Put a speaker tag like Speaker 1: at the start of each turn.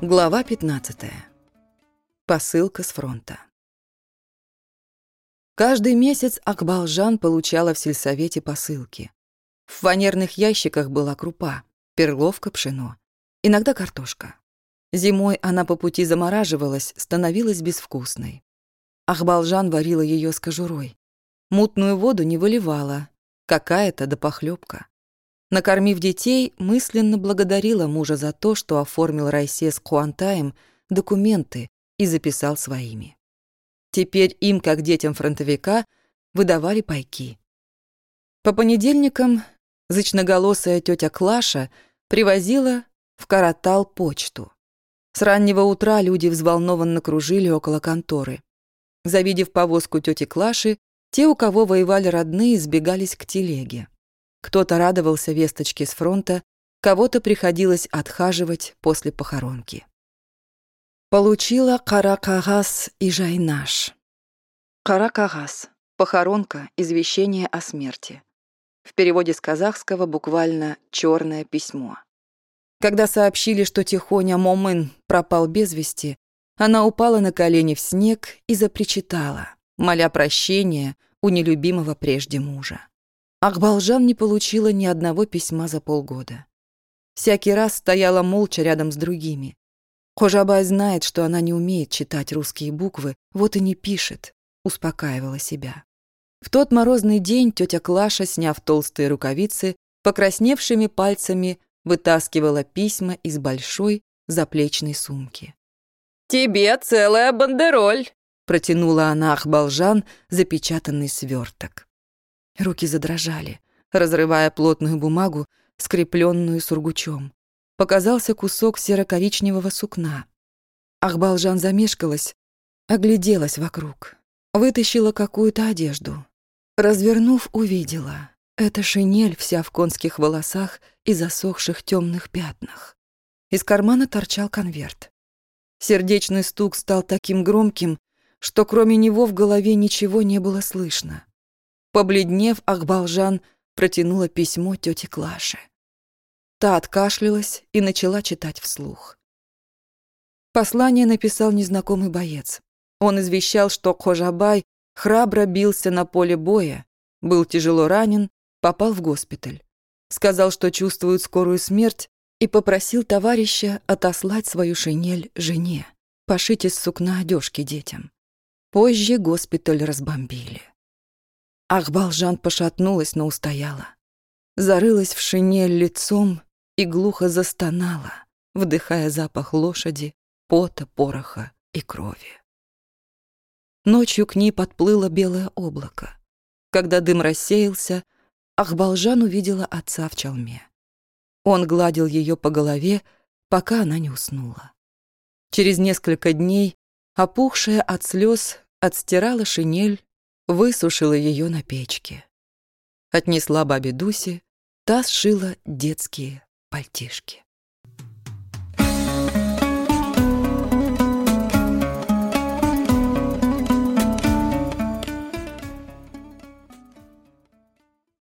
Speaker 1: Глава 15. Посылка с фронта. Каждый месяц Акбалжан получала в сельсовете посылки. В фанерных ящиках была крупа, перловка, пшено, иногда картошка. Зимой она по пути замораживалась, становилась безвкусной. Ахбалжан варила ее с кожурой. Мутную воду не выливала, какая-то допохлебка. Накормив детей, мысленно благодарила мужа за то, что оформил Райсе с Куантаем документы и записал своими. Теперь им, как детям фронтовика, выдавали пайки. По понедельникам зычноголосая тетя Клаша привозила в Каратал почту. С раннего утра люди взволнованно кружили около конторы. Завидев повозку тети Клаши, те, у кого воевали родные, сбегались к телеге. Кто-то радовался весточке с фронта, кого-то приходилось отхаживать после похоронки. Получила Каракагас и Жайнаш. Каракагас – похоронка, извещение о смерти. В переводе с казахского буквально «черное письмо». Когда сообщили, что Тихоня Момын пропал без вести, она упала на колени в снег и запричитала, моля прощения у нелюбимого прежде мужа. Акбалжан не получила ни одного письма за полгода. Всякий раз стояла молча рядом с другими. Хожабай знает, что она не умеет читать русские буквы, вот и не пишет, успокаивала себя. В тот морозный день тетя Клаша, сняв толстые рукавицы, покрасневшими пальцами вытаскивала письма из большой заплечной сумки.
Speaker 2: «Тебе целая бандероль!»
Speaker 1: протянула она Ахбалжан запечатанный сверток. Руки задрожали, разрывая плотную бумагу, скрепленную сургучом. Показался кусок серо-коричневого сукна. Ахбалжан замешкалась, огляделась вокруг, вытащила какую-то одежду. Развернув, увидела. Это шинель вся в конских волосах и засохших темных пятнах. Из кармана торчал конверт. Сердечный стук стал таким громким, что кроме него в голове ничего не было слышно. Побледнев, Акбалжан протянула письмо тете Клаше. Та откашлялась и начала читать вслух. Послание написал незнакомый боец. Он извещал, что Хожабай храбро бился на поле боя, был тяжело ранен, попал в госпиталь. Сказал, что чувствует скорую смерть, и попросил товарища отослать свою шинель жене, пошить из сукна одежки детям. Позже госпиталь разбомбили. Ахбалжан пошатнулась, но устояла. Зарылась в шинель лицом и глухо застонала, вдыхая запах лошади, пота, пороха и крови. Ночью к ней подплыло белое облако. Когда дым рассеялся, Ахбалжан увидела отца в чалме. Он гладил ее по голове, пока она не уснула. Через несколько дней, опухшая от слез, отстирала шинель высушила ее на печке. Отнесла бабе Дусе, та сшила детские пальтишки.